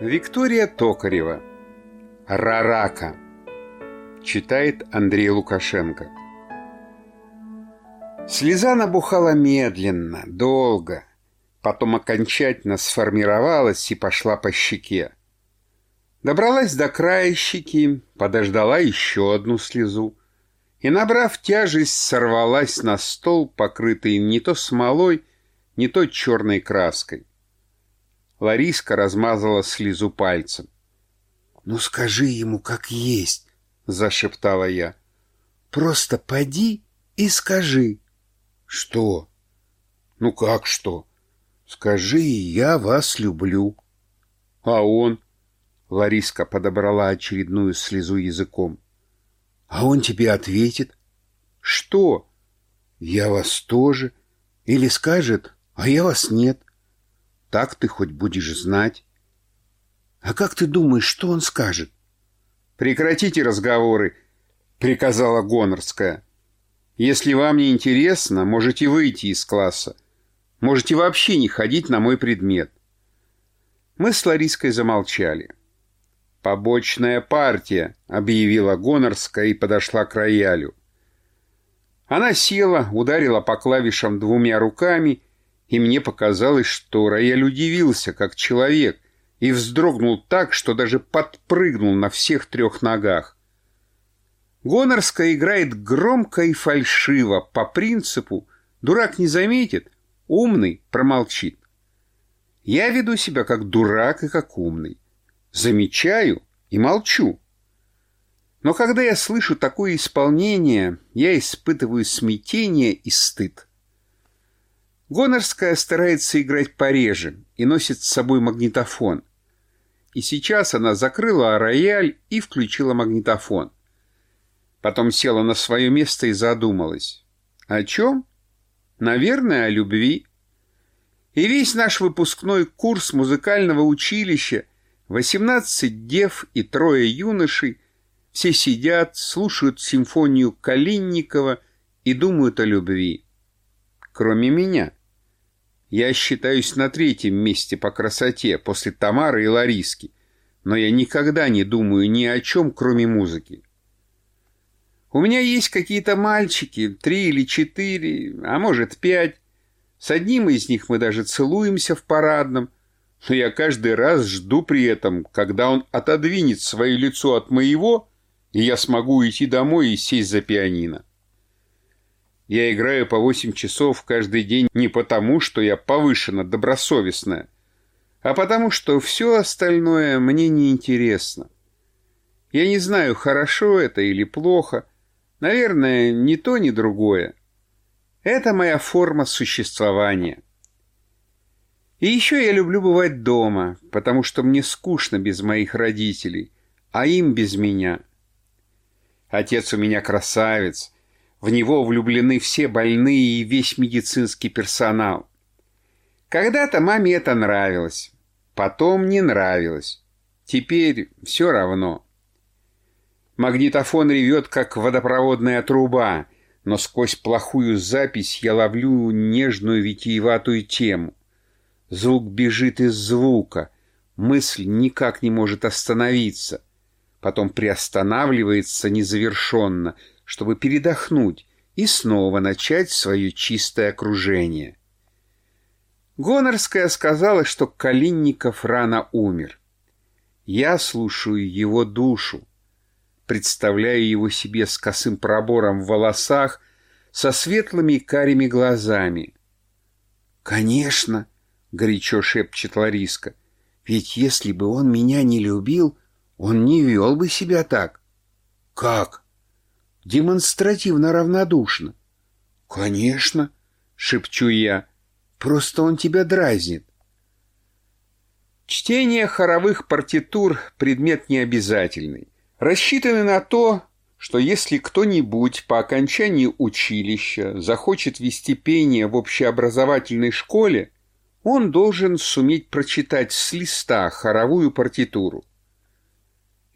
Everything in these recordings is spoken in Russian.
Виктория Токарева. Рарака Читает Андрей Лукашенко. Слеза набухала медленно, долго Потом окончательно сформировалась и пошла по щеке. Добралась до края щеки, подождала еще одну слезу И, набрав тяжесть, сорвалась на стол, покрытый не то смолой, не то черной краской Лариска размазала слезу пальцем. «Ну скажи ему, как есть», — зашептала я. «Просто поди и скажи». «Что?» «Ну как что? Скажи, я вас люблю». «А он?» Лариска подобрала очередную слезу языком. «А он тебе ответит?» «Что?» «Я вас тоже». Или скажет, «А я вас нет». Так ты хоть будешь знать. А как ты думаешь, что он скажет? Прекратите разговоры, приказала Гонорская. Если вам не интересно, можете выйти из класса. Можете вообще не ходить на мой предмет. Мы с Лариской замолчали. «Побочная партия», — объявила Гонорская и подошла к роялю. Она села, ударила по клавишам двумя руками и мне показалось, что рояль удивился, как человек, и вздрогнул так, что даже подпрыгнул на всех трех ногах. Гонорская играет громко и фальшиво, по принципу «дурак не заметит, умный промолчит». Я веду себя как дурак и как умный. Замечаю и молчу. Но когда я слышу такое исполнение, я испытываю смятение и стыд. Гонорская старается играть пореже и носит с собой магнитофон. И сейчас она закрыла рояль и включила магнитофон. Потом села на свое место и задумалась. О чем? Наверное, о любви. И весь наш выпускной курс музыкального училища, 18 дев и трое юношей, все сидят, слушают симфонию Калинникова и думают о любви. Кроме меня. Я считаюсь на третьем месте по красоте после Тамары и Лариски, но я никогда не думаю ни о чем, кроме музыки. У меня есть какие-то мальчики, три или четыре, а может пять. С одним из них мы даже целуемся в парадном, но я каждый раз жду при этом, когда он отодвинет свое лицо от моего, и я смогу идти домой и сесть за пианино. Я играю по 8 часов каждый день не потому, что я повышенно добросовестная, а потому, что все остальное мне не интересно. Я не знаю, хорошо это или плохо. Наверное, ни то, ни другое. Это моя форма существования. И еще я люблю бывать дома, потому что мне скучно без моих родителей, а им без меня. Отец у меня красавец — в него влюблены все больные и весь медицинский персонал. Когда-то маме это нравилось, потом не нравилось. Теперь все равно. Магнитофон ревет, как водопроводная труба, но сквозь плохую запись я ловлю нежную витиеватую тему. Звук бежит из звука, мысль никак не может остановиться. Потом приостанавливается незавершенно — чтобы передохнуть и снова начать свое чистое окружение. Гонорская сказала, что Калинников рано умер. Я слушаю его душу, представляю его себе с косым пробором в волосах, со светлыми карими глазами. «Конечно!» — горячо шепчет Лариска. «Ведь если бы он меня не любил, он не вел бы себя так». «Как?» Демонстративно равнодушно. «Конечно», — шепчу я, — «просто он тебя дразнит». Чтение хоровых партитур — предмет необязательный, рассчитанный на то, что если кто-нибудь по окончании училища захочет вести пение в общеобразовательной школе, он должен суметь прочитать с листа хоровую партитуру.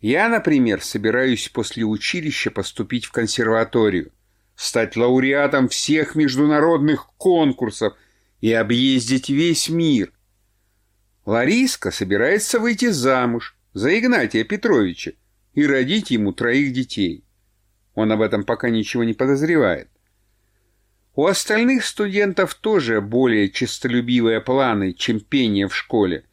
Я, например, собираюсь после училища поступить в консерваторию, стать лауреатом всех международных конкурсов и объездить весь мир. Лариска собирается выйти замуж за Игнатия Петровича и родить ему троих детей. Он об этом пока ничего не подозревает. У остальных студентов тоже более честолюбивые планы, чем пение в школе,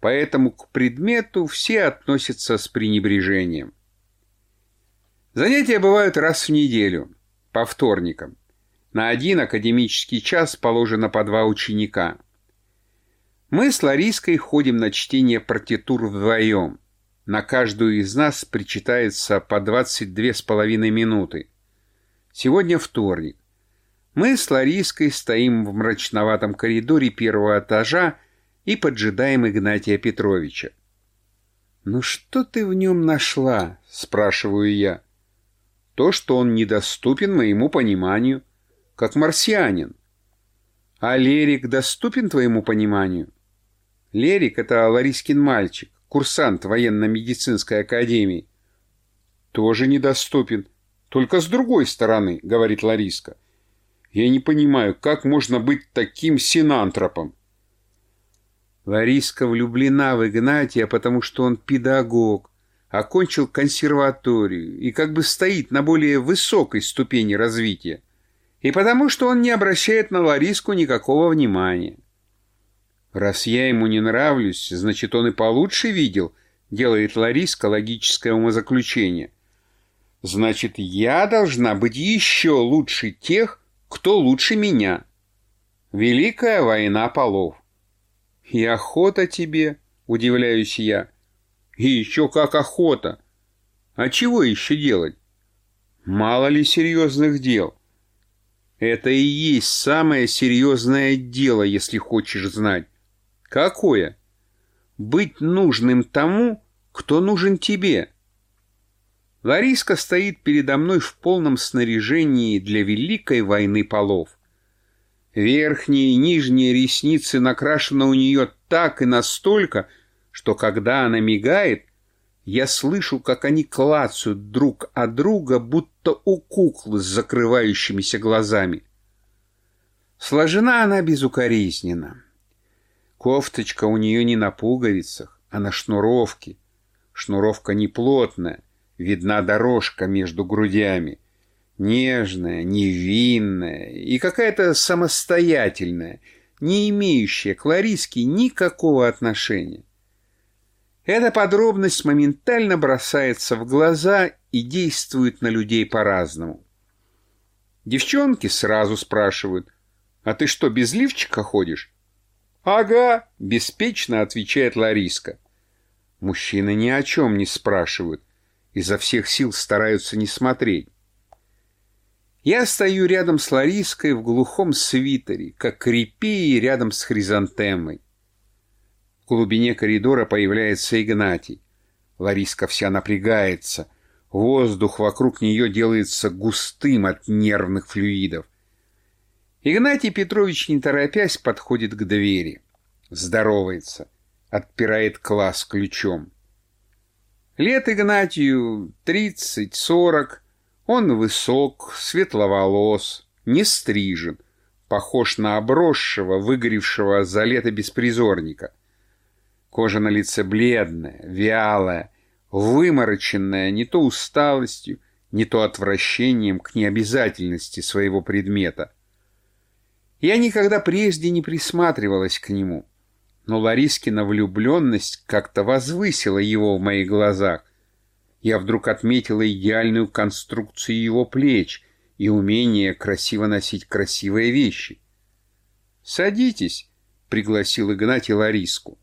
поэтому к предмету все относятся с пренебрежением. Занятия бывают раз в неделю, по вторникам. На один академический час положено по два ученика. Мы с Лариской ходим на чтение партитур вдвоем. На каждую из нас причитается по 22 с половиной минуты. Сегодня вторник. Мы с Лариской стоим в мрачноватом коридоре первого этажа и поджидаем Игнатия Петровича. «Ну что ты в нем нашла?» – спрашиваю я. «То, что он недоступен моему пониманию, как марсианин. А Лерик доступен твоему пониманию?» Лерик — это Ларискин мальчик, курсант военно-медицинской академии. Тоже недоступен. Только с другой стороны, говорит Лариска. Я не понимаю, как можно быть таким синантропом. Лариска влюблена в Игнатия, потому что он педагог, окончил консерваторию и как бы стоит на более высокой ступени развития, и потому что он не обращает на Лариску никакого внимания. Раз я ему не нравлюсь, значит, он и получше видел, делает Лариска логическое умозаключение. Значит, я должна быть еще лучше тех, кто лучше меня. Великая война полов. И охота тебе, удивляюсь я. И еще как охота. А чего еще делать? Мало ли серьезных дел. Это и есть самое серьезное дело, если хочешь знать. Какое? Быть нужным тому, кто нужен тебе. Лариска стоит передо мной в полном снаряжении для великой войны полов. Верхние и нижние ресницы накрашены у нее так и настолько, что когда она мигает, я слышу, как они клацают друг от друга, будто у куклы с закрывающимися глазами. Сложена она безукоризненно. Кофточка у нее не на пуговицах, а на шнуровке. Шнуровка не плотная, видна дорожка между грудями. Нежная, невинная и какая-то самостоятельная, не имеющая к Лариске никакого отношения. Эта подробность моментально бросается в глаза и действует на людей по-разному. Девчонки сразу спрашивают, «А ты что, без лифчика ходишь?» «Ага», — беспечно отвечает Лариска. Мужчины ни о чем не спрашивают, изо всех сил стараются не смотреть. Я стою рядом с Лариской в глухом свитере, как репей рядом с хризантемой. В глубине коридора появляется Игнатий. Лариска вся напрягается. Воздух вокруг нее делается густым от нервных флюидов. Игнатий Петрович, не торопясь, подходит к двери. Здоровается. Отпирает класс ключом. Лет Игнатию тридцать-сорок. Он высок, светловолос, не стрижен. Похож на обросшего, выгоревшего за лето беспризорника. Кожа на лице бледная, вялая, вымороченная не то усталостью, не то отвращением к необязательности своего предмета. Я никогда прежде не присматривалась к нему, но Ларискина влюбленность как-то возвысила его в моих глазах. Я вдруг отметила идеальную конструкцию его плеч и умение красиво носить красивые вещи. «Садитесь», — пригласил Игнатий Лариску.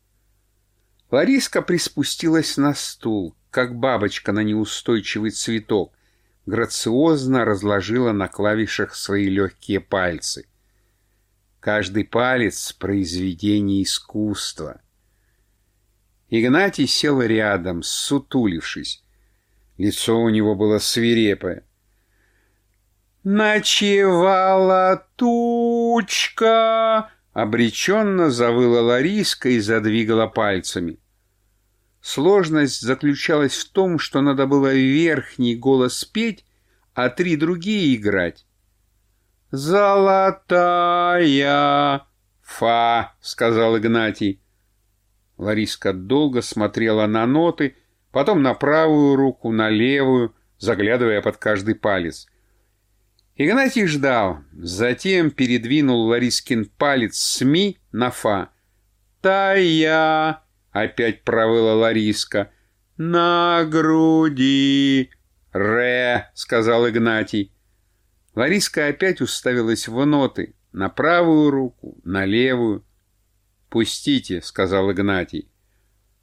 Лариска приспустилась на стул, как бабочка на неустойчивый цветок, грациозно разложила на клавишах свои легкие пальцы — Каждый палец — произведение искусства. Игнатий сел рядом, сутулившись. Лицо у него было свирепое. «Ночевала тучка!» Обреченно завыла Лариска и задвигала пальцами. Сложность заключалась в том, что надо было верхний голос петь, а три другие играть. «Золотая!» «Фа!» — сказал Игнатий. Лариска долго смотрела на ноты, потом на правую руку, на левую, заглядывая под каждый палец. Игнатий ждал, затем передвинул Ларискин палец с ми на фа. «Тая!» — опять провыла Лариска. «На груди!» «Ре!» — сказал Игнатий. Лариска опять уставилась в ноты, на правую руку, на левую. «Пустите», — сказал Игнатий.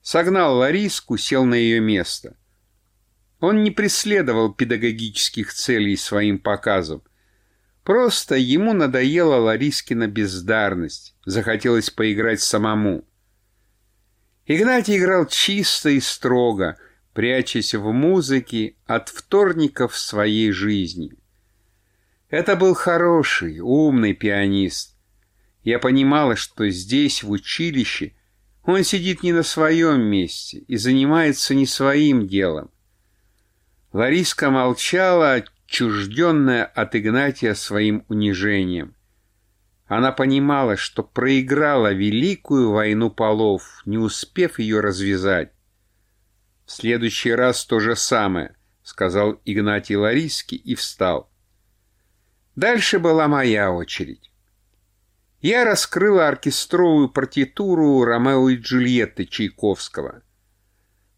Согнал Лариску, сел на ее место. Он не преследовал педагогических целей своим показом. Просто ему надоела Ларискина бездарность, захотелось поиграть самому. Игнатий играл чисто и строго, прячась в музыке от вторников своей жизни. Это был хороший, умный пианист. Я понимала, что здесь, в училище, он сидит не на своем месте и занимается не своим делом. Лариска молчала, отчужденная от Игнатия своим унижением. Она понимала, что проиграла великую войну полов, не успев ее развязать. «В следующий раз то же самое», — сказал Игнатий Лариске и встал. Дальше была моя очередь. Я раскрыла оркестровую партитуру «Ромео и Джульетты» Чайковского —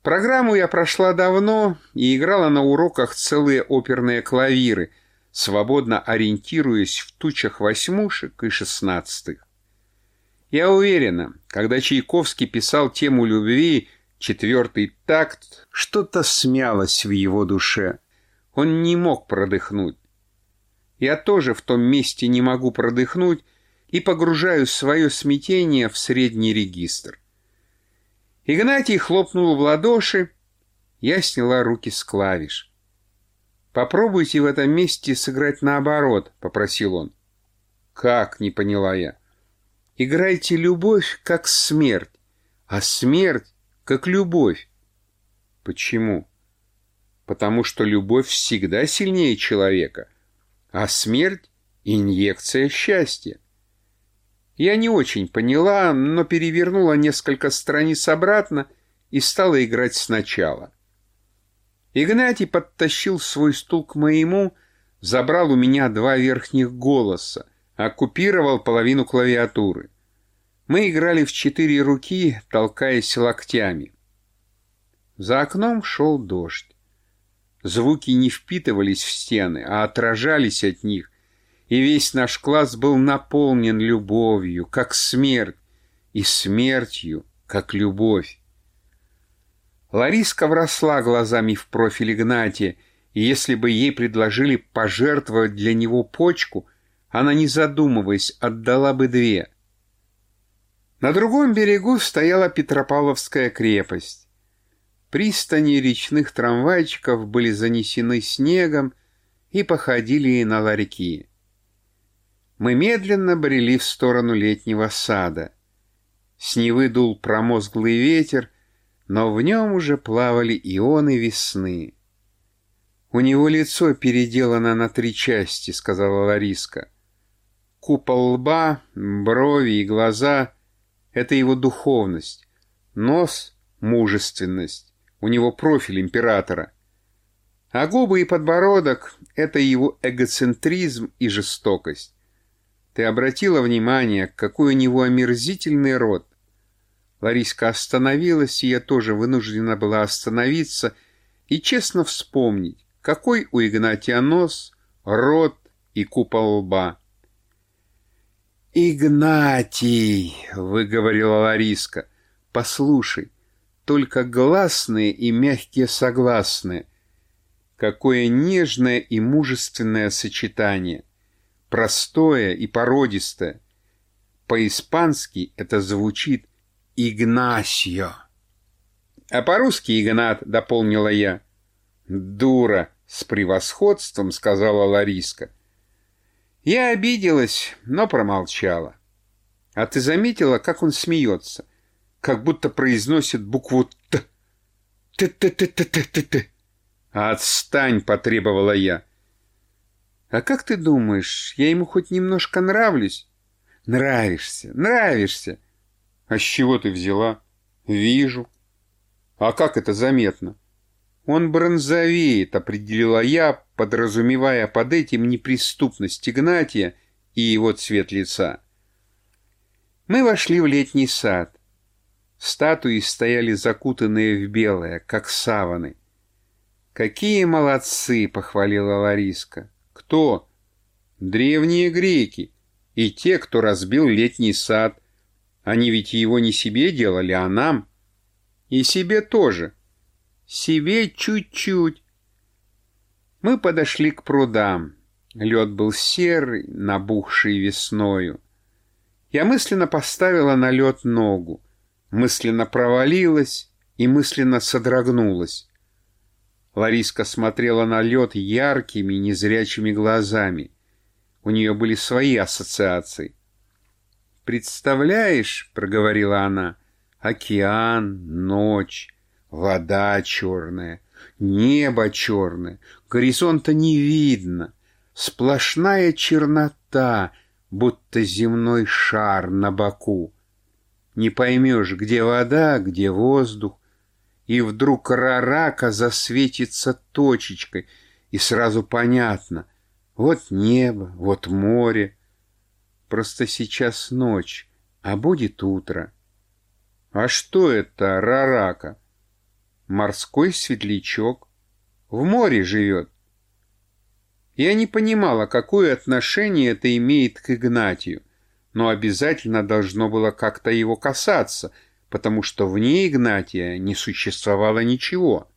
Программу я прошла давно и играла на уроках целые оперные клавиры, свободно ориентируясь в тучах восьмушек и шестнадцатых. Я уверена, когда Чайковский писал тему любви «Четвертый такт», что-то смялось в его душе. Он не мог продыхнуть. Я тоже в том месте не могу продыхнуть и погружаю свое смятение в средний регистр. Игнатий хлопнул в ладоши. Я сняла руки с клавиш. «Попробуйте в этом месте сыграть наоборот», — попросил он. «Как?» — не поняла я. «Играйте любовь, как смерть, а смерть, как любовь». «Почему?» «Потому что любовь всегда сильнее человека, а смерть — инъекция счастья». Я не очень поняла, но перевернула несколько страниц обратно и стала играть сначала. Игнатий подтащил свой стул к моему, забрал у меня два верхних голоса, оккупировал половину клавиатуры. Мы играли в четыре руки, толкаясь локтями. За окном шел дождь. Звуки не впитывались в стены, а отражались от них, и весь наш класс был наполнен любовью, как смерть, и смертью, как любовь. Лариска вросла глазами в профиль Игнатия, и если бы ей предложили пожертвовать для него почку, она, не задумываясь, отдала бы две. На другом берегу стояла Петропавловская крепость. Пристани речных трамвайчиков были занесены снегом и походили на ларьки. Мы медленно брели в сторону летнего сада. С Невы дул промозглый ветер, но в нем уже плавали ионы весны. «У него лицо переделано на три части», — сказала Лариска. «Купол лба, брови и глаза — это его духовность, нос — мужественность, у него профиль императора, а губы и подбородок — это его эгоцентризм и жестокость. Ты обратила внимание, какой у него омерзительный рот? Лариска остановилась, и я тоже вынуждена была остановиться и честно вспомнить, какой у Игнатия нос, рот и купол лба. «Игнатий!» — выговорила Лариска. «Послушай, только гласные и мягкие согласные. Какое нежное и мужественное сочетание!» Простое и породистое. По-испански это звучит «Игнасио». А по-русски «Игнат», — дополнила я. «Дура!» — с превосходством сказала Лариска. Я обиделась, но промолчала. А ты заметила, как он смеется? Как будто произносит букву «Т». «Т-т-т-т-т-т-т». «Отстань!» — потребовала я. А как ты думаешь, я ему хоть немножко нравлюсь? Нравишься, нравишься. А с чего ты взяла? Вижу. А как это заметно? Он бронзовеет, определила я, подразумевая под этим неприступность Игнатия и его цвет лица. Мы вошли в летний сад. Статуи стояли закутанные в белое, как саваны. «Какие молодцы!» — похвалила Лариска. «Кто?» «Древние греки и те, кто разбил летний сад. Они ведь его не себе делали, а нам. И себе тоже. Себе чуть-чуть. Мы подошли к прудам. Лед был серый, набухший весною. Я мысленно поставила на лед ногу, мысленно провалилась и мысленно содрогнулась. Лариска смотрела на лед яркими, незрячими глазами. У нее были свои ассоциации. «Представляешь, — проговорила она, — океан, ночь, вода черная, небо черное, горизонта не видно, сплошная чернота, будто земной шар на боку. Не поймешь, где вода, где воздух, и вдруг рарака засветится точечкой, и сразу понятно — вот небо, вот море, Просто сейчас ночь, а будет утро. А что это рарака? Морской светлячок. В море живет. Я не понимала, какое отношение это имеет к Игнатию, но обязательно должно было как-то его касаться, потому что вне Игнатия не существовало ничего.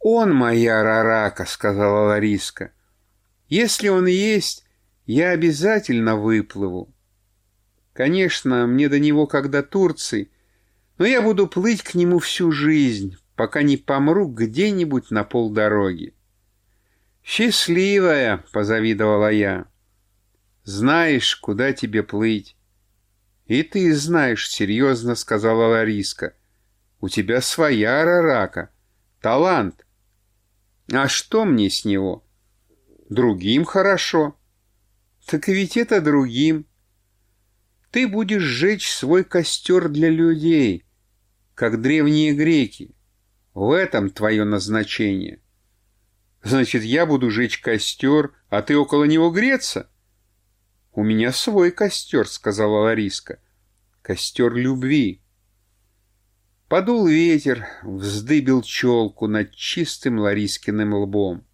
«Он моя рарака», — сказала Лариска. «Если он есть, я обязательно выплыву. Конечно, мне до него как до Турции, но я буду плыть к нему всю жизнь, пока не помру где-нибудь на полдороги. «Счастливая!» — позавидовала я. «Знаешь, куда тебе плыть». «И ты знаешь, — серьезно сказала Лариска. У тебя своя рарака, талант. А что мне с него? Другим хорошо». Так ведь это другим. Ты будешь сжечь свой костер для людей, как древние греки. В этом твое назначение. Значит, я буду жечь костер, а ты около него греться? У меня свой костер, сказала Лариска. Костер любви. Подул ветер, вздыбил челку над чистым Ларискиным лбом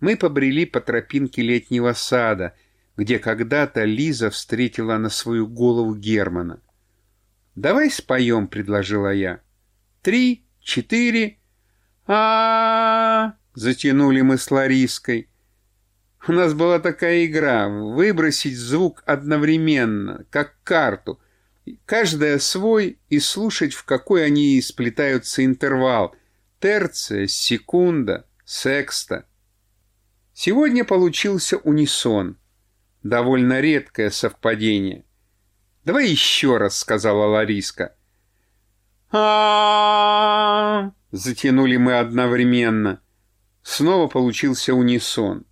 мы побрели по тропинке летнего сада, где когда-то Лиза встретила на свою голову Германа. «Давай споем», — предложила я. «Три, четыре...» а, -а, -а, затянули мы с Лариской. У нас была такая игра — выбросить звук одновременно, как карту, каждая свой и слушать, в какой они сплетаются интервал — терция, секунда, секста. Сегодня получился унисон. Довольно редкое совпадение. «Давай еще раз», — сказала Лариска. а затянули мы одновременно. Снова получился унисон.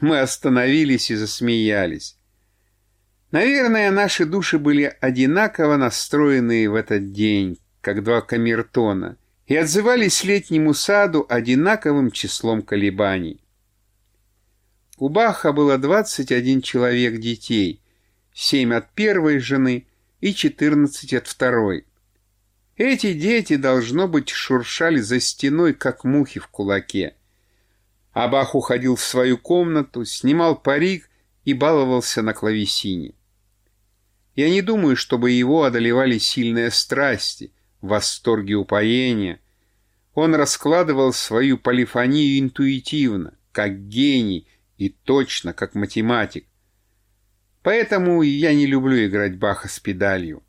Мы остановились и засмеялись. Наверное, наши души были одинаково настроены в этот день, как два камертона, и отзывались летнему саду одинаковым числом колебаний. У Баха было 21 человек детей, 7 от первой жены и 14 от второй. Эти дети, должно быть, шуршали за стеной, как мухи в кулаке. А Бах уходил в свою комнату, снимал парик и баловался на клавесине. Я не думаю, чтобы его одолевали сильные страсти, восторги упоения. Он раскладывал свою полифонию интуитивно, как гений, и точно, как математик. Поэтому я не люблю играть Баха с педалью.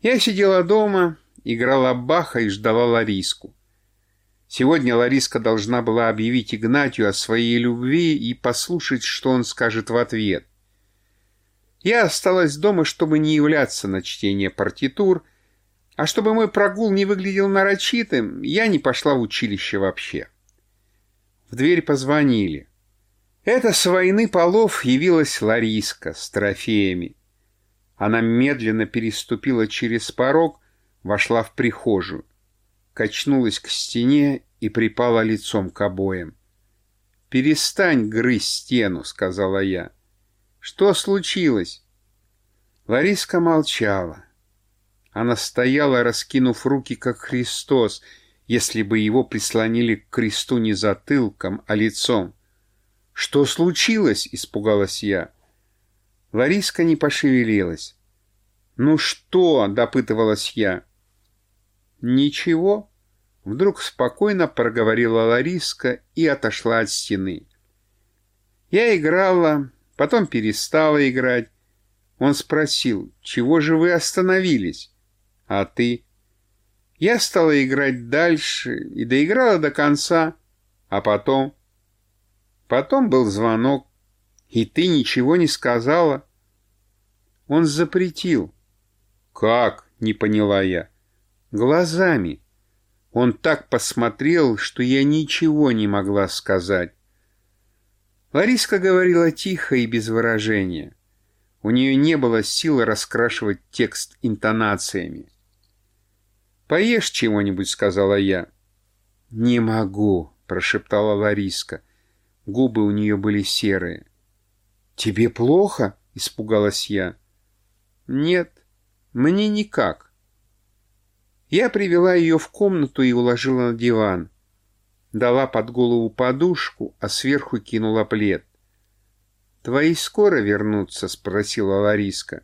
Я сидела дома, играла Баха и ждала Лариску. Сегодня Лариска должна была объявить Игнатию о своей любви и послушать, что он скажет в ответ. Я осталась дома, чтобы не являться на чтение партитур, а чтобы мой прогул не выглядел нарочитым, я не пошла в училище вообще. В дверь позвонили. Это с войны полов явилась Лариска с трофеями. Она медленно переступила через порог, вошла в прихожую, качнулась к стене и припала лицом к обоям. «Перестань грызть стену», — сказала я. «Что случилось?» Лариска молчала. Она стояла, раскинув руки, как Христос, если бы его прислонили к кресту не затылком, а лицом. «Что случилось?» — испугалась я. Лариска не пошевелилась. «Ну что?» — допытывалась я. «Ничего», — вдруг спокойно проговорила Лариска и отошла от стены. Я играла, потом перестала играть. Он спросил, чего же вы остановились? А ты? Я стала играть дальше и доиграла до конца. А потом? Потом был звонок, и ты ничего не сказала. Он запретил. Как? Не поняла я. Глазами. Он так посмотрел, что я ничего не могла сказать. Лариска говорила тихо и без выражения. У нее не было силы раскрашивать текст интонациями. «Поешь чего-нибудь», — сказала я. «Не могу», — прошептала Лариска. Губы у нее были серые. «Тебе плохо?» — испугалась я. «Нет, мне никак». Я привела ее в комнату и уложила на диван. Дала под голову подушку, а сверху кинула плед. «Твои скоро вернутся?» — спросила Лариска.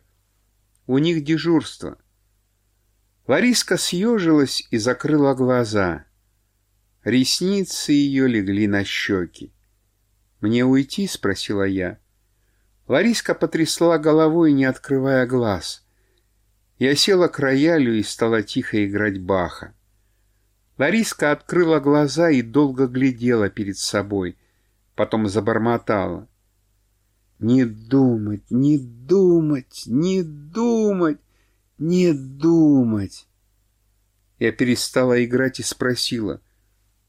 «У них дежурство». Лариска съежилась и закрыла глаза. Ресницы ее легли на щеки. «Мне уйти?» — спросила я. Лариска потрясла головой, не открывая глаз. Я села к роялю и стала тихо играть Баха. Лариска открыла глаза и долго глядела перед собой, потом забормотала. «Не думать, не думать, не думать!» Не думать. Я перестала играть и спросила.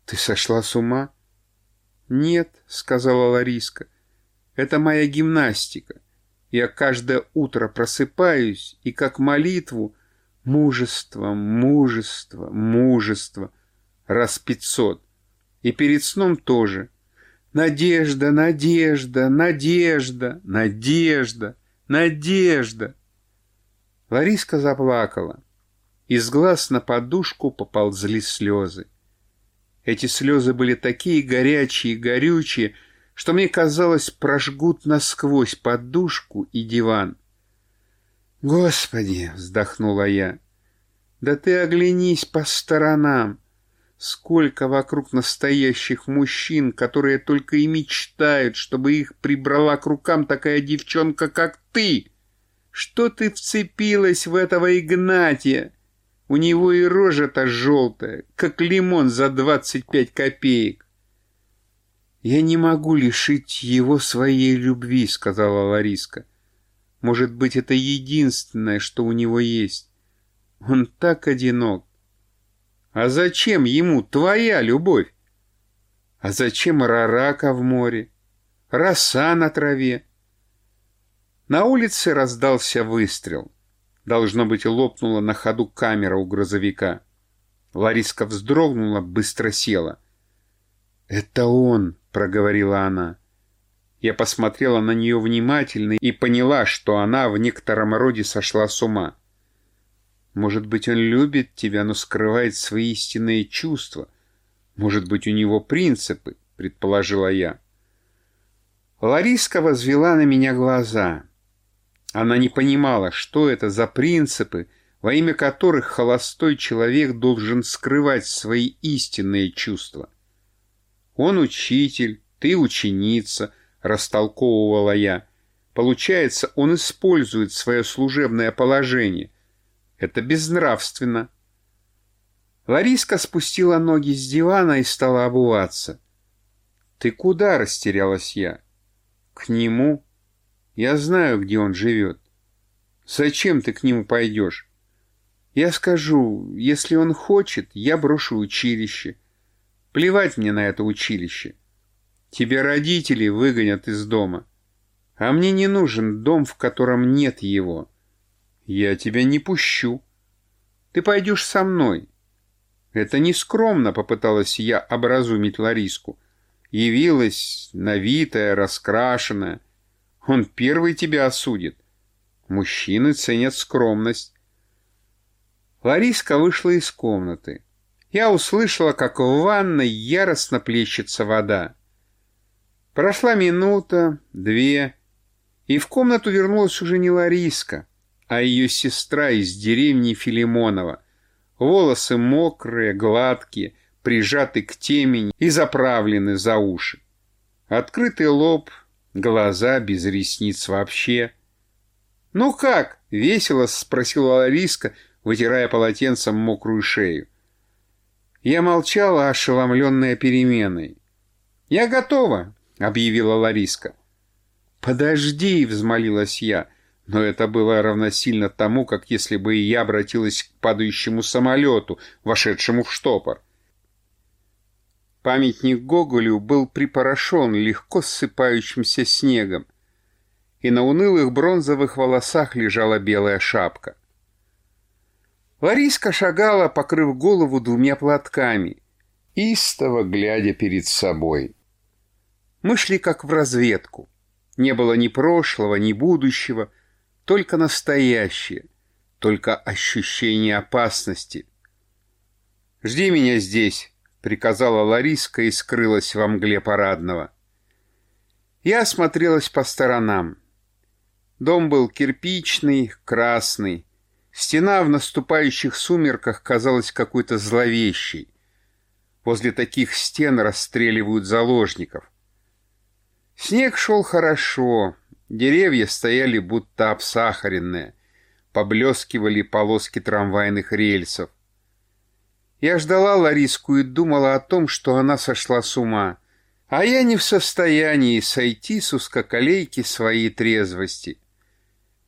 Ты сошла с ума? Нет, сказала Лариска. Это моя гимнастика. Я каждое утро просыпаюсь и как молитву мужество, мужество, мужество раз пятьсот. И перед сном тоже. Надежда, надежда, надежда, надежда, надежда. Лариска заплакала. Из глаз на подушку поползли слезы. Эти слезы были такие горячие и горючие, что мне казалось, прожгут насквозь подушку и диван. «Господи!» — вздохнула я. «Да ты оглянись по сторонам! Сколько вокруг настоящих мужчин, которые только и мечтают, чтобы их прибрала к рукам такая девчонка, как ты!» Что ты вцепилась в этого Игнатия? У него и рожа-то желтая, как лимон за двадцать пять копеек. «Я не могу лишить его своей любви», — сказала Лариска. «Может быть, это единственное, что у него есть. Он так одинок. А зачем ему твоя любовь? А зачем рарака в море? Роса на траве? На улице раздался выстрел. Должно быть, лопнула на ходу камера у грузовика. Лариска вздрогнула, быстро села. «Это он!» — проговорила она. Я посмотрела на нее внимательно и поняла, что она в некотором роде сошла с ума. Может быть, он любит тебя, но скрывает свои истинные чувства. Может быть, у него принципы, предположила я. Лариска возвела на меня глаза. Она не понимала, что это за принципы, во имя которых холостой человек должен скрывать свои истинные чувства. «Он учитель, ты ученица», — растолковывала я. Получается, он использует свое служебное положение. Это безнравственно. Лариска спустила ноги с дивана и стала обуваться. «Ты куда?» — растерялась я. «К нему?» Я знаю, где он живет. Зачем ты к нему пойдешь? Я скажу, если он хочет, я брошу училище. Плевать мне на это училище. Тебя родители выгонят из дома. А мне не нужен дом, в котором нет его. «Я тебя не пущу. Ты пойдешь со мной». «Это не скромно», — попыталась я образумить Лариску. Явилась навитая, раскрашенная. Он первый тебя осудит. Мужчины ценят скромность. Лариска вышла из комнаты. Я услышала, как в ванной яростно плещется вода. Прошла минута, две, и в комнату вернулась уже не Лариска, а ее сестра из деревни Филимонова. Волосы мокрые, гладкие, прижаты к темени и заправлены за уши. Открытый лоб, глаза без ресниц вообще. «Ну как?» — весело спросила Лариска, вытирая полотенцем мокрую шею. Я молчала, ошеломленная переменой. «Я готова», — объявила Лариска. «Подожди», — взмолилась я, но это было равносильно тому, как если бы я обратилась к падающему самолету, вошедшему в штопор. Памятник Гоголю был припорошен легко ссыпающимся снегом, и на унылых бронзовых волосах лежала белая шапка. Лариска шагала, покрыв голову двумя платками, истово глядя перед собой. Мы шли как в разведку. Не было ни прошлого, ни будущего, только настоящее, только ощущение опасности. «Жди меня здесь», — приказала Лариска и скрылась во мгле парадного. Я осмотрелась по сторонам. Дом был кирпичный, красный, Стена в наступающих сумерках казалась какой-то зловещей. Возле таких стен расстреливают заложников. Снег шел хорошо, деревья стояли будто обсахаренные, поблескивали полоски трамвайных рельсов. Я ждала Лариску и думала о том, что она сошла с ума, а я не в состоянии сойти с узкоколейки своей трезвости.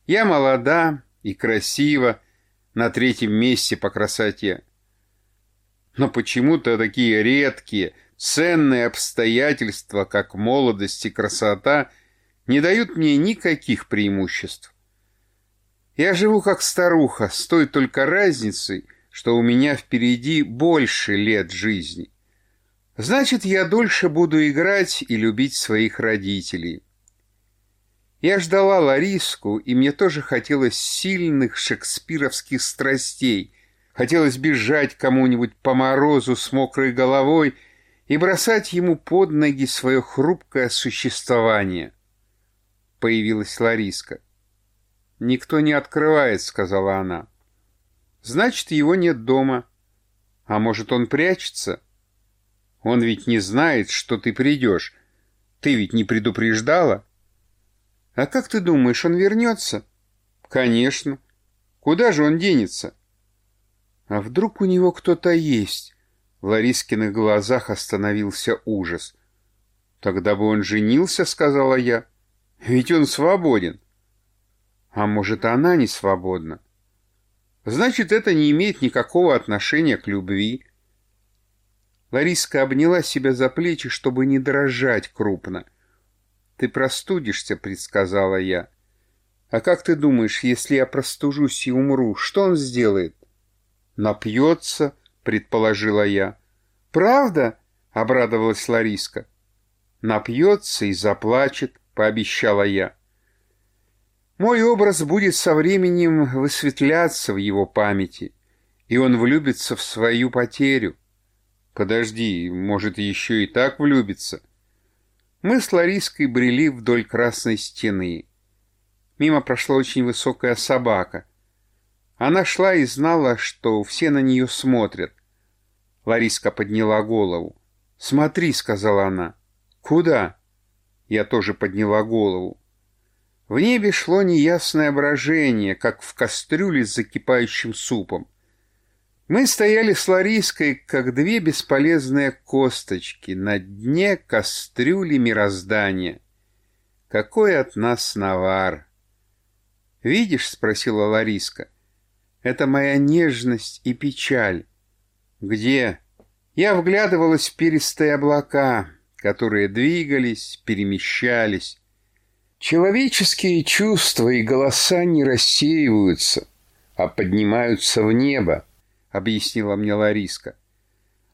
Я молода, и красиво, на третьем месте по красоте. Но почему-то такие редкие, ценные обстоятельства, как молодость и красота, не дают мне никаких преимуществ. Я живу как старуха, с той только разницей, что у меня впереди больше лет жизни. Значит, я дольше буду играть и любить своих родителей. Я ждала Лариску, и мне тоже хотелось сильных шекспировских страстей. Хотелось бежать кому-нибудь по морозу с мокрой головой и бросать ему под ноги свое хрупкое существование. Появилась Лариска. «Никто не открывает», — сказала она. «Значит, его нет дома. А может, он прячется? Он ведь не знает, что ты придешь. Ты ведь не предупреждала?» «А как ты думаешь, он вернется?» «Конечно. Куда же он денется?» «А вдруг у него кто-то есть?» В Ларискиных глазах остановился ужас. «Тогда бы он женился», — сказала я. «Ведь он свободен». «А может, она не свободна?» «Значит, это не имеет никакого отношения к любви». Лариска обняла себя за плечи, чтобы не дрожать крупно — «Ты простудишься», — предсказала я. «А как ты думаешь, если я простужусь и умру, что он сделает?» «Напьется», — предположила я. «Правда?» — обрадовалась Лариска. «Напьется и заплачет», — пообещала я. «Мой образ будет со временем высветляться в его памяти, и он влюбится в свою потерю». «Подожди, может, еще и так влюбится?» Мы с Лариской брели вдоль красной стены. Мимо прошла очень высокая собака. Она шла и знала, что все на нее смотрят. Лариска подняла голову. «Смотри», — сказала она. «Куда?» Я тоже подняла голову. В небе шло неясное брожение, как в кастрюле с закипающим супом. Мы стояли с Лариской, как две бесполезные косточки на дне кастрюли мироздания. Какой от нас навар! «Видишь?» — спросила Лариска. «Это моя нежность и печаль». «Где?» Я вглядывалась в перистые облака, которые двигались, перемещались. Человеческие чувства и голоса не рассеиваются, а поднимаются в небо, объяснила мне Лариска.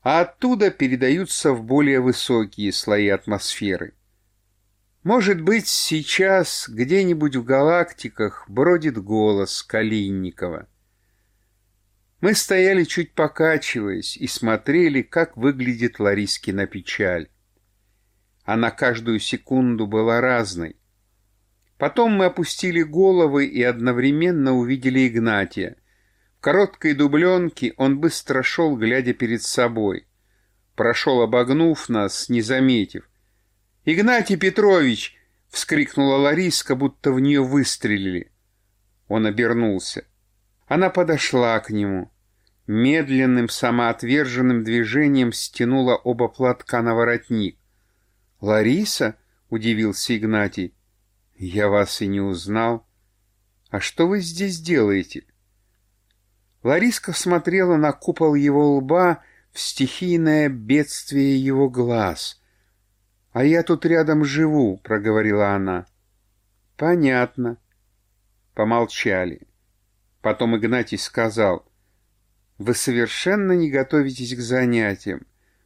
А оттуда передаются в более высокие слои атмосферы. Может быть, сейчас где-нибудь в галактиках бродит голос Калинникова. Мы стояли чуть покачиваясь и смотрели, как выглядит Ларискина печаль. Она каждую секунду была разной. Потом мы опустили головы и одновременно увидели Игнатия. Короткой дубленке он быстро шел, глядя перед собой. Прошел, обогнув нас, не заметив. «Игнатий Петрович!» — вскрикнула Лариска, будто в нее выстрелили. Он обернулся. Она подошла к нему. Медленным, самоотверженным движением стянула оба платка на воротник. «Лариса?» — удивился Игнатий. «Я вас и не узнал. А что вы здесь делаете?» Лариска смотрела на купол его лба в стихийное бедствие его глаз. «А я тут рядом живу», — проговорила она. «Понятно». Помолчали. Потом Игнатий сказал, «Вы совершенно не готовитесь к занятиям.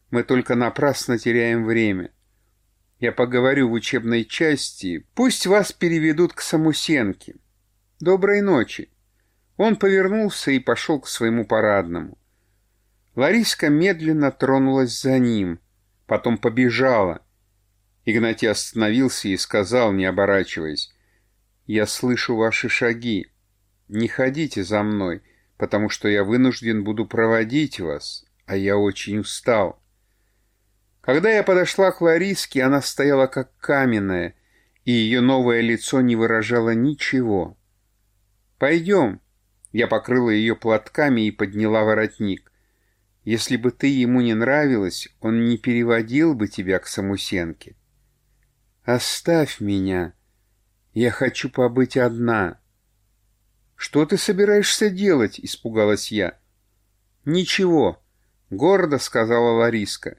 Мы только напрасно теряем время. Я поговорю в учебной части. Пусть вас переведут к Самусенке. Доброй ночи. Он повернулся и пошел к своему парадному. Лариска медленно тронулась за ним, потом побежала. Игнатий остановился и сказал, не оборачиваясь, «Я слышу ваши шаги. Не ходите за мной, потому что я вынужден буду проводить вас, а я очень устал». Когда я подошла к Лариске, она стояла как каменная, и ее новое лицо не выражало ничего. «Пойдем». Я покрыла ее платками и подняла воротник. «Если бы ты ему не нравилась, он не переводил бы тебя к Самусенке». «Оставь меня. Я хочу побыть одна». «Что ты собираешься делать?» — испугалась я. «Ничего», — гордо сказала Лариска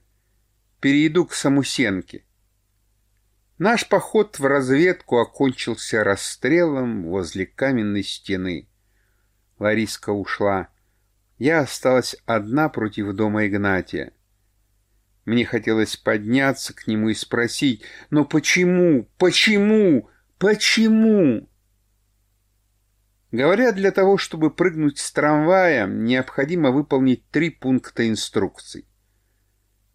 перейду к Самусенке. Наш поход в разведку окончился расстрелом возле каменной стены. Лариска ушла. Я осталась одна против дома Игнатия. Мне хотелось подняться к нему и спросить, но почему, почему, почему? Говорят, для того, чтобы прыгнуть с трамвая, необходимо выполнить три пункта инструкций.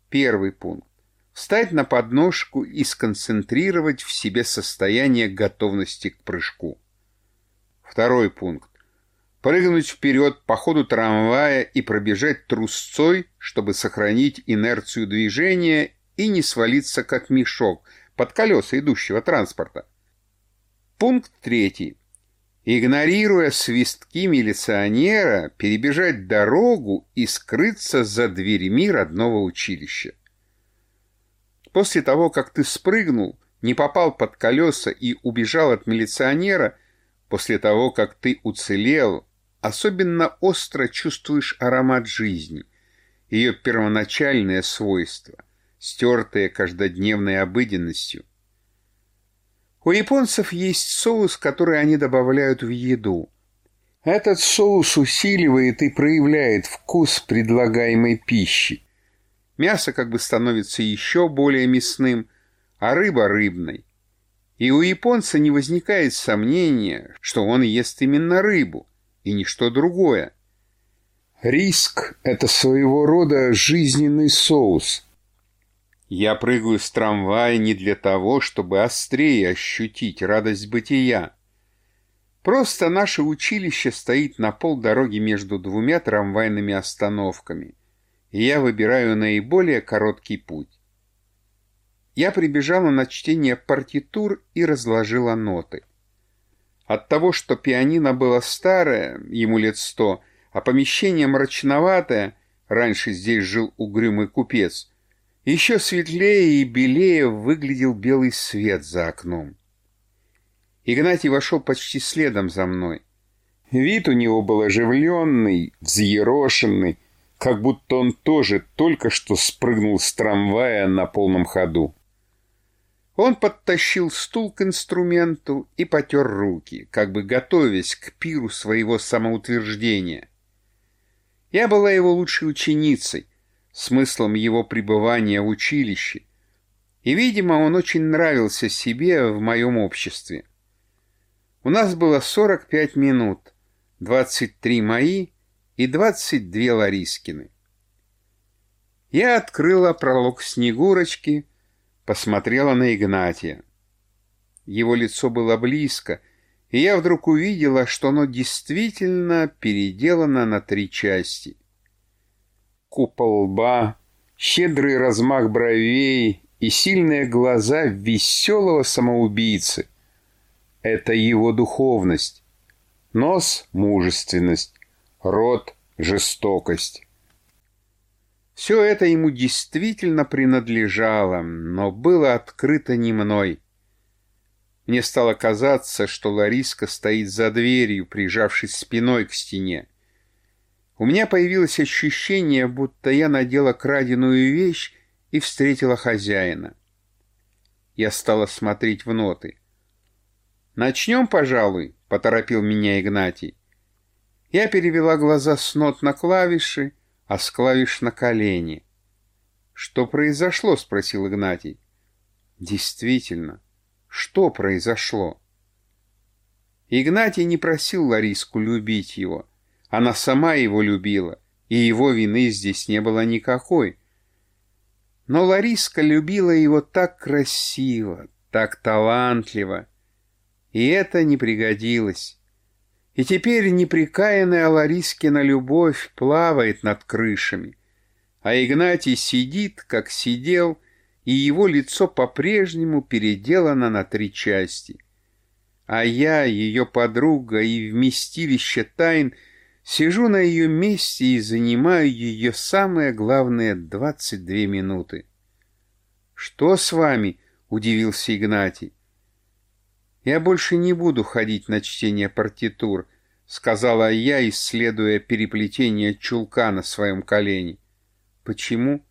Первый пункт. Встать на подножку и сконцентрировать в себе состояние готовности к прыжку. Второй пункт. Прыгнуть вперед по ходу трамвая и пробежать трусцой, чтобы сохранить инерцию движения и не свалиться как мешок под колеса идущего транспорта. Пункт третий игнорируя свистки милиционера, перебежать дорогу и скрыться за дверьми родного училища. После того, как ты спрыгнул, не попал под колеса и убежал от милиционера, после того, как ты уцелел, особенно остро чувствуешь аромат жизни, ее первоначальное свойство, стертое каждодневной обыденностью – у японцев есть соус, который они добавляют в еду. Этот соус усиливает и проявляет вкус предлагаемой пищи. Мясо как бы становится еще более мясным, а рыба – рыбной. И у японца не возникает сомнения, что он ест именно рыбу, и ничто другое. Риск – это своего рода жизненный соус – я прыгаю с трамвая не для того, чтобы острее ощутить радость бытия. Просто наше училище стоит на полдороги между двумя трамвайными остановками, и я выбираю наиболее короткий путь. Я прибежала на чтение партитур и разложила ноты. От того, что пианино было старое, ему лет сто, а помещение мрачноватое, раньше здесь жил угрюмый купец – еще светлее и белее выглядел белый свет за окном. Игнатий вошел почти следом за мной. Вид у него был оживленный, взъерошенный, как будто он тоже только что спрыгнул с трамвая на полном ходу. Он подтащил стул к инструменту и потер руки, как бы готовясь к пиру своего самоутверждения. Я была его лучшей ученицей, смыслом его пребывания в училище, и, видимо, он очень нравился себе в моем обществе. У нас было 45 минут, 23 мои и 22 Ларискины. Я открыла пролог Снегурочки, посмотрела на Игнатия. Его лицо было близко, и я вдруг увидела, что оно действительно переделано на три части. Купол лба, щедрый размах бровей и сильные глаза веселого самоубийцы. Это его духовность. Нос — мужественность, рот — жестокость. Все это ему действительно принадлежало, но было открыто не мной. Мне стало казаться, что Лариска стоит за дверью, прижавшись спиной к стене. У меня появилось ощущение, будто я надела краденую вещь и встретила хозяина. Я стала смотреть в ноты. «Начнем, пожалуй», — поторопил меня Игнатий. Я перевела глаза с нот на клавиши, а с клавиш на колени. «Что произошло?» — спросил Игнатий. «Действительно, что произошло?» Игнатий не просил Лариску любить его. Она сама его любила, и его вины здесь не было никакой. Но Лариска любила его так красиво, так талантливо, и это не пригодилось. И теперь неприкаянная Ларискина любовь плавает над крышами, а Игнатий сидит, как сидел, и его лицо по-прежнему переделано на три части. А я, ее подруга и вместилище тайн, сижу на ее месте и занимаю ее самые главные двадцать две минуты. «Что с вами?» — удивился Игнатий. «Я больше не буду ходить на чтение партитур», — сказала я, исследуя переплетение чулка на своем колене. «Почему?»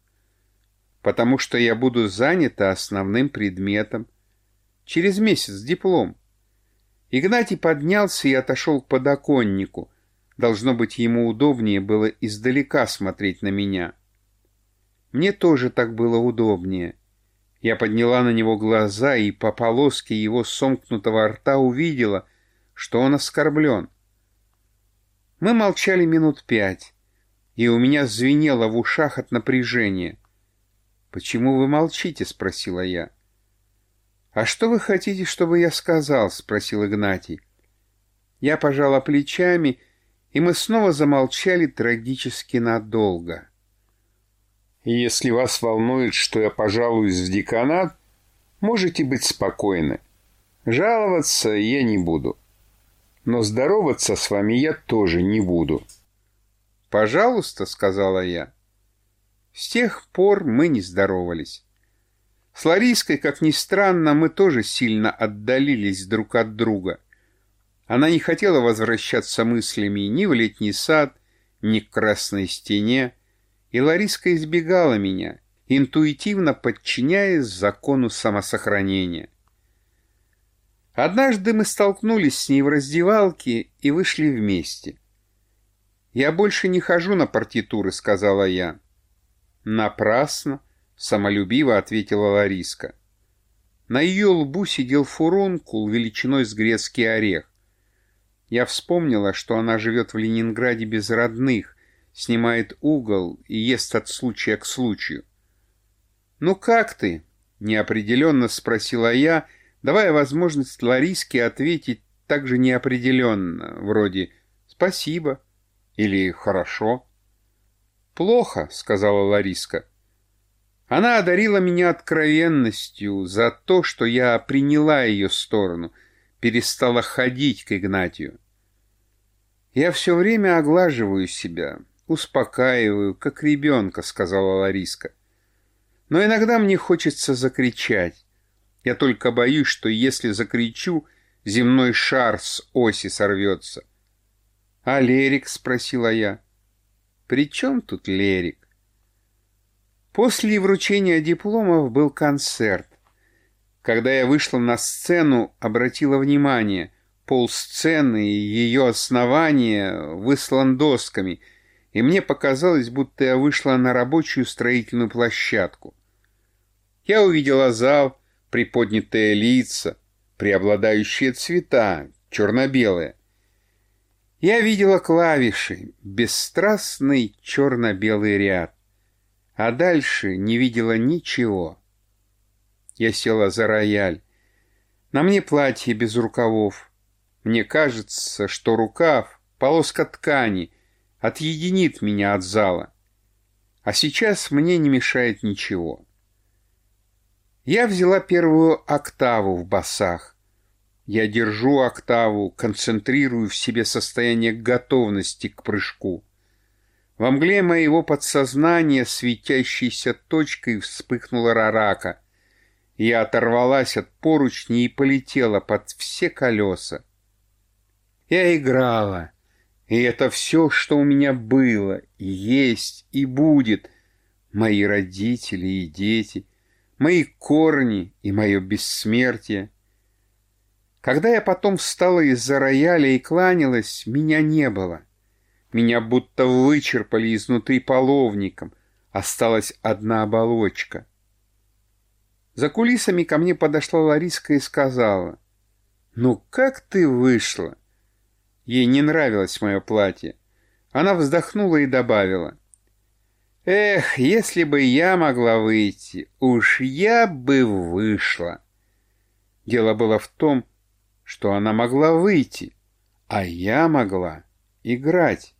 «Потому что я буду занята основным предметом. Через месяц диплом». Игнатий поднялся и отошел к подоконнику. Должно быть, ему удобнее было издалека смотреть на меня. Мне тоже так было удобнее. Я подняла на него глаза и по полоске его сомкнутого рта увидела, что он оскорблен. Мы молчали минут пять, и у меня звенело в ушах от напряжения. «Почему вы молчите?» — спросила я. «А что вы хотите, чтобы я сказал?» — спросил Игнатий. Я пожала плечами, и мы снова замолчали трагически надолго. Если вас волнует, что я пожалуюсь в деканат, можете быть спокойны. Жаловаться я не буду. Но здороваться с вами я тоже не буду. «Пожалуйста», — сказала я. С тех пор мы не здоровались. С Лариской, как ни странно, мы тоже сильно отдалились друг от друга. Она не хотела возвращаться мыслями ни в летний сад, ни к красной стене, и Лариска избегала меня, интуитивно подчиняясь закону самосохранения. Однажды мы столкнулись с ней в раздевалке и вышли вместе. «Я больше не хожу на партитуры», — сказала я. «Напрасно», — самолюбиво ответила Лариска. На ее лбу сидел фурункул величиной с грецкий орех. Я вспомнила, что она живет в Ленинграде без родных, снимает угол и ест от случая к случаю. «Ну как ты?» — неопределенно спросила я, давая возможность Лариске ответить так же неопределенно, вроде «спасибо» или «хорошо». «Плохо», — сказала Лариска. Она одарила меня откровенностью за то, что я приняла ее сторону, перестала ходить к Игнатию. Я все время оглаживаю себя, успокаиваю, как ребенка», — сказала Лариска. «Но иногда мне хочется закричать. Я только боюсь, что если закричу, земной шар с оси сорвется». «А Лерик?» — спросила я. «При чем тут Лерик?» После вручения дипломов был концерт. Когда я вышла на сцену, обратила внимание, пол сцены и ее основание выслан досками, и мне показалось, будто я вышла на рабочую строительную площадку. Я увидела зал, приподнятые лица, преобладающие цвета, черно-белые. Я видела клавиши, бесстрастный черно-белый ряд, а дальше не видела ничего. Я села за рояль. На мне платье без рукавов. Мне кажется, что рукав, полоска ткани, отъединит меня от зала. А сейчас мне не мешает ничего. Я взяла первую октаву в басах. Я держу октаву, концентрирую в себе состояние готовности к прыжку. Во мгле моего подсознания светящейся точкой вспыхнула рарака. Я оторвалась от поручни и полетела под все колеса. Я играла, и это все, что у меня было, есть, и будет. Мои родители и дети, мои корни и мое бессмертие. Когда я потом встала из-за рояля и кланялась, меня не было. Меня будто вычерпали изнутри половником, осталась одна оболочка — за кулисами ко мне подошла Лариска и сказала, «Ну как ты вышла?» Ей не нравилось мое платье. Она вздохнула и добавила, «Эх, если бы я могла выйти, уж я бы вышла». Дело было в том, что она могла выйти, а я могла играть.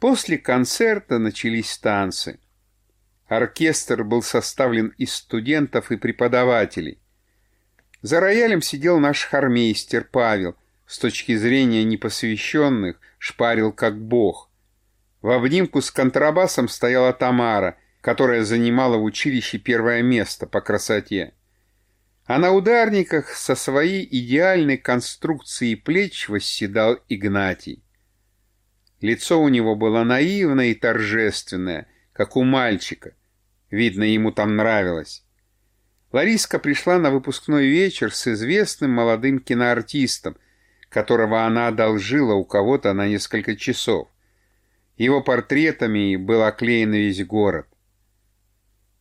После концерта начались танцы. Оркестр был составлен из студентов и преподавателей. За роялем сидел наш хормейстер Павел, с точки зрения непосвященных, шпарил как бог. В обнимку с контрабасом стояла Тамара, которая занимала в училище первое место по красоте. А на ударниках со своей идеальной конструкцией плеч восседал Игнатий. Лицо у него было наивное и торжественное, как у мальчика, Видно, ему там нравилось. Лариска пришла на выпускной вечер с известным молодым киноартистом, которого она одолжила у кого-то на несколько часов. Его портретами был оклеен весь город.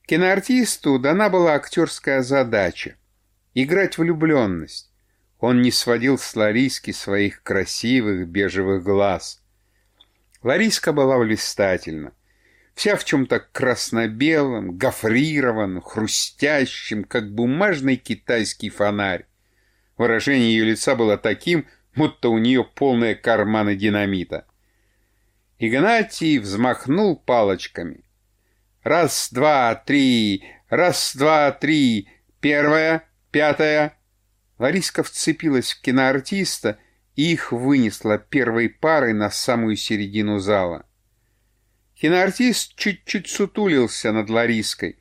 Киноартисту дана была актерская задача — играть влюбленность. Он не сводил с Лариски своих красивых бежевых глаз. Лариска была блистательна вся в чем-то красно-белом, гофрированном, хрустящем, как бумажный китайский фонарь. Выражение ее лица было таким, будто у нее полные карманы динамита. Игнатий взмахнул палочками. «Раз, два, три! Раз, два, три! Первая, пятая!» Лариска вцепилась в киноартиста и их вынесла первой парой на самую середину зала. Киноартист чуть-чуть сутулился над Лариской,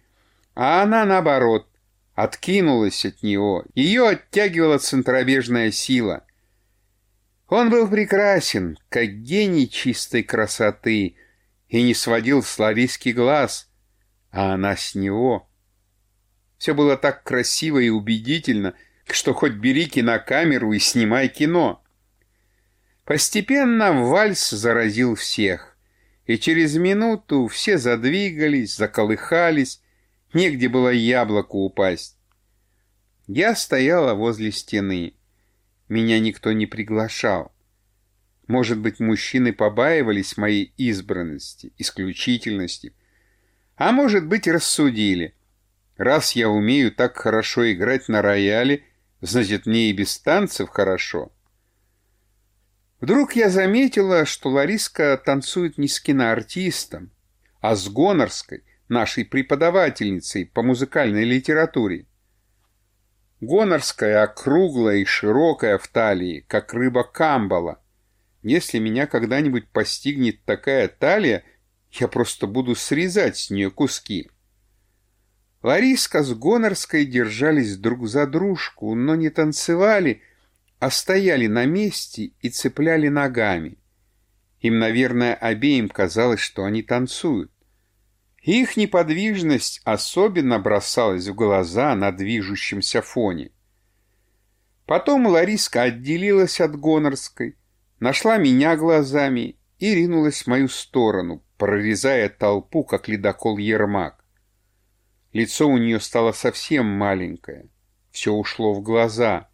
а она, наоборот, откинулась от него. Ее оттягивала центробежная сила. Он был прекрасен, как гений чистой красоты, и не сводил с Лариски глаз, а она с него. Все было так красиво и убедительно, что хоть бери кинокамеру и снимай кино. Постепенно вальс заразил всех и через минуту все задвигались, заколыхались, негде было яблоку упасть. Я стояла возле стены. Меня никто не приглашал. Может быть, мужчины побаивались моей избранности, исключительности. А может быть, рассудили. Раз я умею так хорошо играть на рояле, значит, мне и без танцев хорошо. Вдруг я заметила, что Лариска танцует не с киноартистом, а с Гонорской, нашей преподавательницей по музыкальной литературе. Гонорская округлая и широкая в талии, как рыба камбала. Если меня когда-нибудь постигнет такая талия, я просто буду срезать с нее куски. Лариска с Гонорской держались друг за дружку, но не танцевали, а стояли на месте и цепляли ногами. Им, наверное, обеим казалось, что они танцуют. Их неподвижность особенно бросалась в глаза на движущемся фоне. Потом Лариска отделилась от Гонорской, нашла меня глазами и ринулась в мою сторону, прорезая толпу, как ледокол Ермак. Лицо у нее стало совсем маленькое, все ушло в глаза,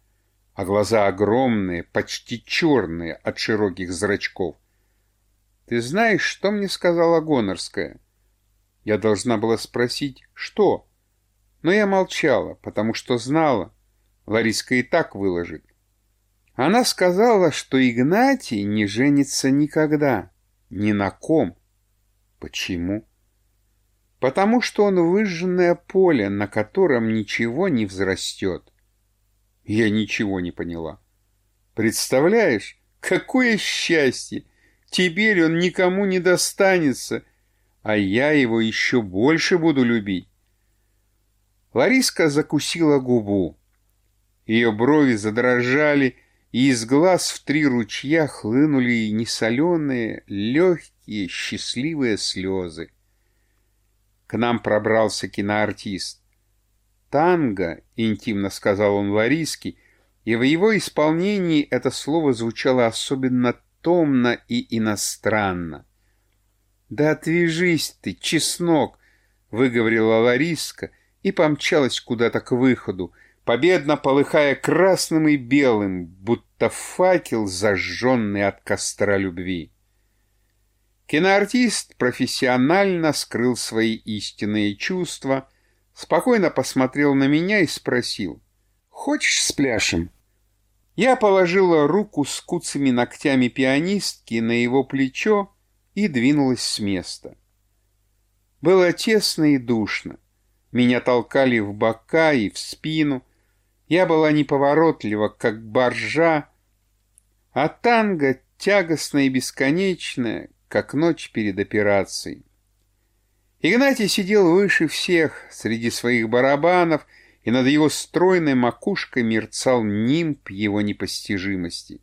а глаза огромные, почти черные от широких зрачков. «Ты знаешь, что мне сказала Гонорская?» Я должна была спросить, что? Но я молчала, потому что знала, Лариска и так выложит. Она сказала, что Игнатий не женится никогда, ни на ком. Почему? Потому что он выжженное поле, на котором ничего не взрастет. Я ничего не поняла. Представляешь, какое счастье! Теперь он никому не достанется — а я его еще больше буду любить. Лариска закусила губу. Ее брови задрожали, и из глаз в три ручья хлынули несоленые, легкие, счастливые слезы. К нам пробрался киноартист. «Танго», — интимно сказал он Лариске, и в его исполнении это слово звучало особенно томно и иностранно. «Да отвяжись ты, чеснок!» — выговорила Лариска и помчалась куда-то к выходу, победно полыхая красным и белым, будто факел, зажженный от костра любви. Киноартист профессионально скрыл свои истинные чувства, спокойно посмотрел на меня и спросил, «Хочешь спляшем?» Я положила руку с куцами ногтями пианистки на его плечо и двинулась с места. Было тесно и душно. Меня толкали в бока и в спину. Я была неповоротлива, как боржа, а танго тягостное и бесконечное, как ночь перед операцией. Игнатий сидел выше всех среди своих барабанов, и над его стройной макушкой мерцал нимб его непостижимости.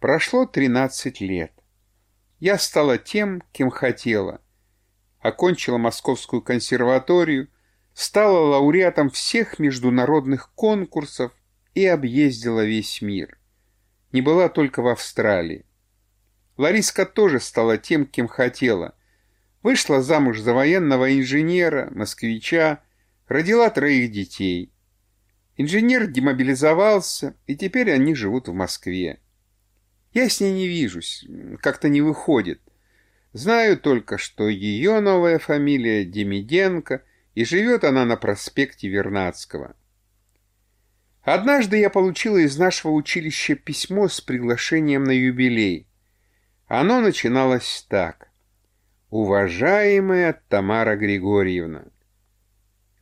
Прошло тринадцать лет я стала тем, кем хотела. Окончила Московскую консерваторию, стала лауреатом всех международных конкурсов и объездила весь мир. Не была только в Австралии. Лариска тоже стала тем, кем хотела. Вышла замуж за военного инженера, москвича, родила троих детей. Инженер демобилизовался, и теперь они живут в Москве. Я с ней не вижусь, как-то не выходит. Знаю только, что ее новая фамилия Демиденко, и живет она на проспекте Вернадского. Однажды я получила из нашего училища письмо с приглашением на юбилей. Оно начиналось так. «Уважаемая Тамара Григорьевна».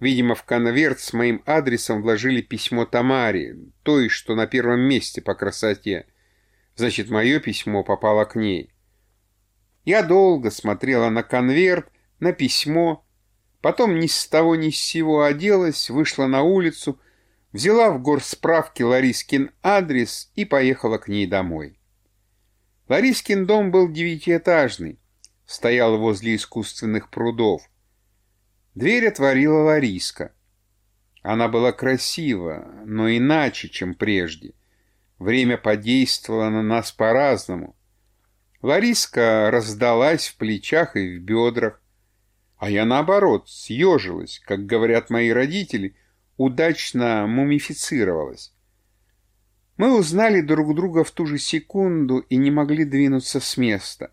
Видимо, в конверт с моим адресом вложили письмо Тамаре, той, что на первом месте по красоте. Значит, мое письмо попало к ней. Я долго смотрела на конверт, на письмо, потом ни с того ни с сего оделась, вышла на улицу, взяла в гор справки Ларискин адрес и поехала к ней домой. Ларискин дом был девятиэтажный, стоял возле искусственных прудов. Дверь отворила Лариска. Она была красива, но иначе, чем прежде. Время подействовало на нас по-разному. Лариска раздалась в плечах и в бедрах, а я, наоборот, съежилась, как говорят мои родители, удачно мумифицировалась. Мы узнали друг друга в ту же секунду и не могли двинуться с места.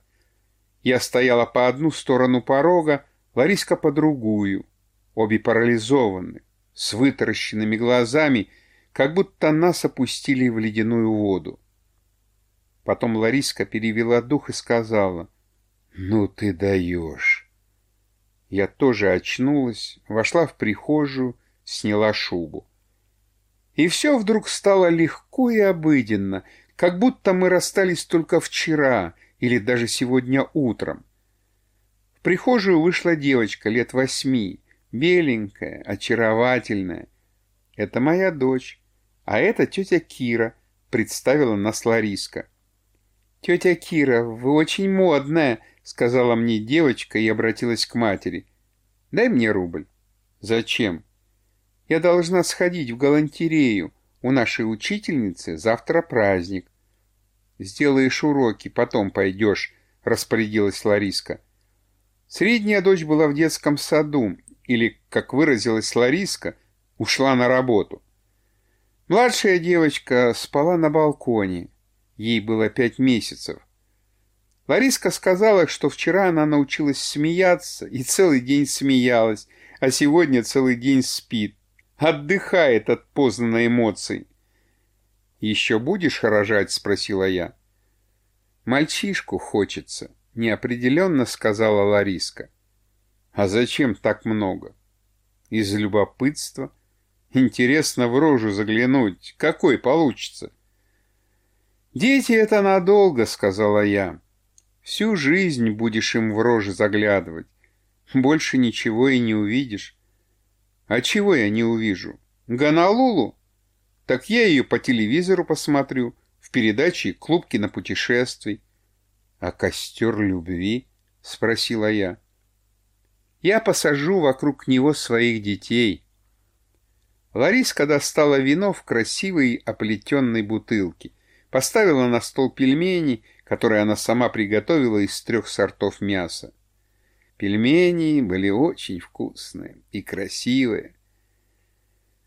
Я стояла по одну сторону порога, Лариска по другую, обе парализованы, с вытаращенными глазами как будто нас опустили в ледяную воду. Потом Лариска перевела дух и сказала, «Ну ты даешь!» Я тоже очнулась, вошла в прихожую, сняла шубу. И все вдруг стало легко и обыденно, как будто мы расстались только вчера или даже сегодня утром. В прихожую вышла девочка лет восьми, беленькая, очаровательная. Это моя дочь, а это тетя Кира, представила нас Лариска. «Тетя Кира, вы очень модная», — сказала мне девочка и обратилась к матери. «Дай мне рубль». «Зачем?» «Я должна сходить в галантерею. У нашей учительницы завтра праздник». «Сделаешь уроки, потом пойдешь», — распорядилась Лариска. Средняя дочь была в детском саду, или, как выразилась Лариска, ушла на работу. Младшая девочка спала на балконе. Ей было пять месяцев. Лариска сказала, что вчера она научилась смеяться и целый день смеялась, а сегодня целый день спит. Отдыхает от познанной эмоций. «Еще будешь рожать?» — спросила я. «Мальчишку хочется», — неопределенно сказала Лариска. «А зачем так много?» «Из любопытства», Интересно в рожу заглянуть, какой получится. «Дети — это надолго», — сказала я. «Всю жизнь будешь им в рожи заглядывать. Больше ничего и не увидишь». «А чего я не увижу? Ганалулу? Так я ее по телевизору посмотрю, в передаче «Клуб кинопутешествий». «А костер любви?» — спросила я. «Я посажу вокруг него своих детей». Лариска достала вино в красивой оплетенной бутылке, поставила на стол пельмени, которые она сама приготовила из трех сортов мяса. Пельмени были очень вкусные и красивые.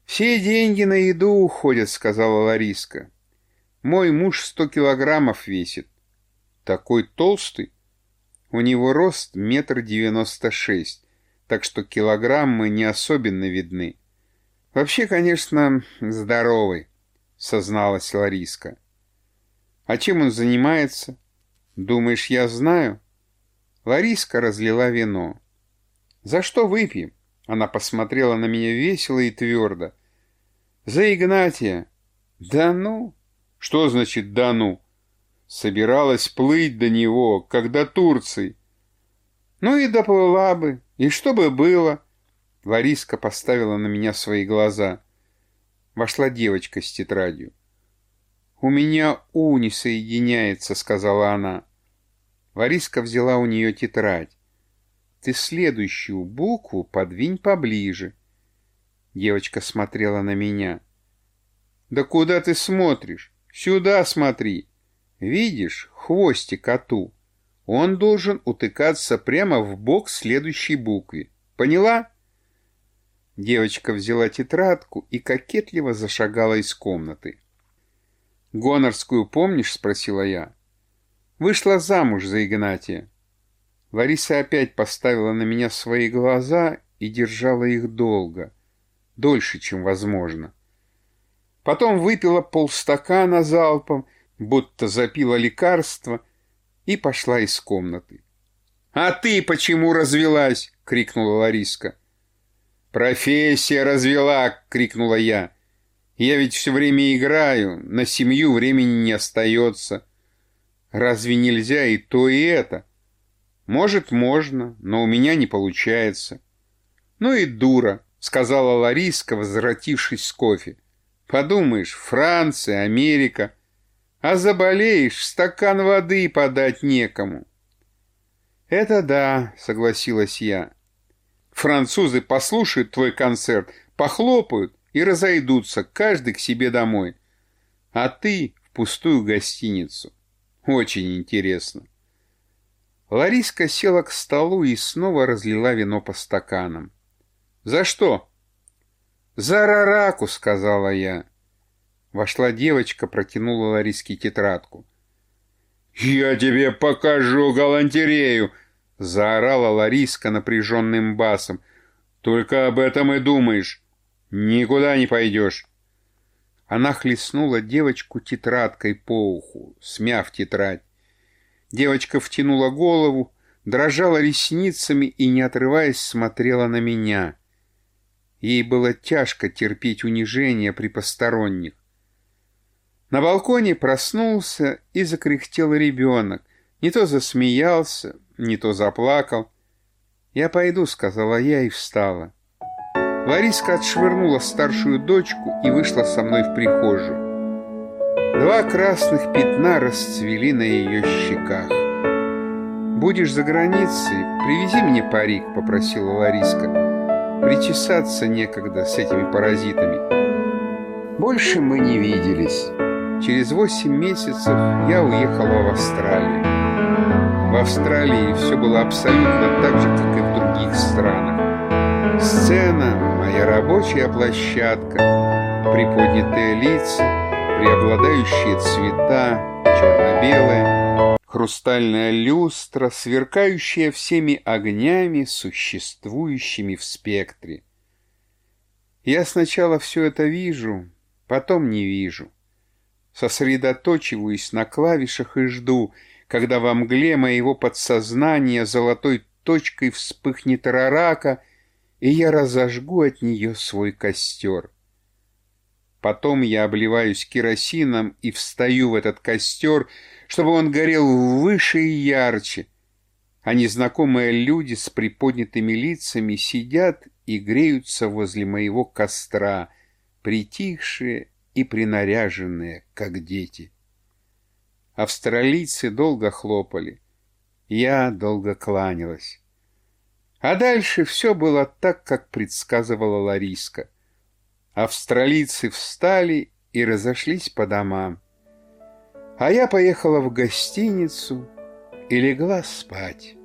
«Все деньги на еду уходят», — сказала Лариска. «Мой муж сто килограммов весит. Такой толстый. У него рост метр девяносто шесть, так что килограммы не особенно видны. «Вообще, конечно, здоровый», — созналась Лариска. «А чем он занимается? Думаешь, я знаю?» Лариска разлила вино. «За что выпьем?» Она посмотрела на меня весело и твердо. «За Игнатия». «Да ну?» «Что значит «да ну»?» Собиралась плыть до него, как до Турции. «Ну и доплыла бы. И что бы было?» Лариска поставила на меня свои глаза. Вошла девочка с тетрадью. «У меня «у» не соединяется», — сказала она. Лариска взяла у нее тетрадь. «Ты следующую букву подвинь поближе». Девочка смотрела на меня. «Да куда ты смотришь? Сюда смотри. Видишь хвостик коту? Он должен утыкаться прямо в бок следующей букве. Поняла?» Девочка взяла тетрадку и кокетливо зашагала из комнаты. «Гонорскую помнишь?» — спросила я. «Вышла замуж за Игнатия». Лариса опять поставила на меня свои глаза и держала их долго, дольше, чем возможно. Потом выпила полстакана залпом, будто запила лекарство, и пошла из комнаты. «А ты почему развелась?» — крикнула Лариска. «Профессия развела!» — крикнула я. «Я ведь все время играю, на семью времени не остается. Разве нельзя и то, и это? Может, можно, но у меня не получается». «Ну и дура», — сказала Лариска, возвратившись с кофе. «Подумаешь, Франция, Америка. А заболеешь, стакан воды подать некому». «Это да», — согласилась я. Французы послушают твой концерт, похлопают и разойдутся, каждый к себе домой. А ты в пустую гостиницу. Очень интересно. Лариска села к столу и снова разлила вино по стаканам. «За что?» «За рараку», — сказала я. Вошла девочка, протянула Лариске тетрадку. «Я тебе покажу галантерею!» Заорала Лариска напряженным басом. «Только об этом и думаешь. Никуда не пойдешь». Она хлестнула девочку тетрадкой по уху, смяв тетрадь. Девочка втянула голову, дрожала ресницами и, не отрываясь, смотрела на меня. Ей было тяжко терпеть унижение при посторонних. На балконе проснулся и закряхтел ребенок. Не то засмеялся, не то заплакал. «Я пойду», — сказала я и встала. Лариска отшвырнула старшую дочку и вышла со мной в прихожую. Два красных пятна расцвели на ее щеках. «Будешь за границей, привези мне парик», — попросила Лариска. «Причесаться некогда с этими паразитами». Больше мы не виделись. Через восемь месяцев я уехала в Австралию. В Австралии все было абсолютно так же, как и в других странах. Сцена, моя рабочая площадка, приподнятые лица, преобладающие цвета, черно-белые, хрустальная люстра, сверкающая всеми огнями, существующими в спектре. Я сначала все это вижу, потом не вижу сосредоточиваюсь на клавишах и жду, когда во мгле моего подсознания золотой точкой вспыхнет рарака, и я разожгу от нее свой костер. Потом я обливаюсь керосином и встаю в этот костер, чтобы он горел выше и ярче, а незнакомые люди с приподнятыми лицами сидят и греются возле моего костра, притихшие и принаряженные, как дети. Австралийцы долго хлопали, я долго кланялась. А дальше все было так, как предсказывала Лариска. Австралийцы встали и разошлись по домам. А я поехала в гостиницу и легла спать.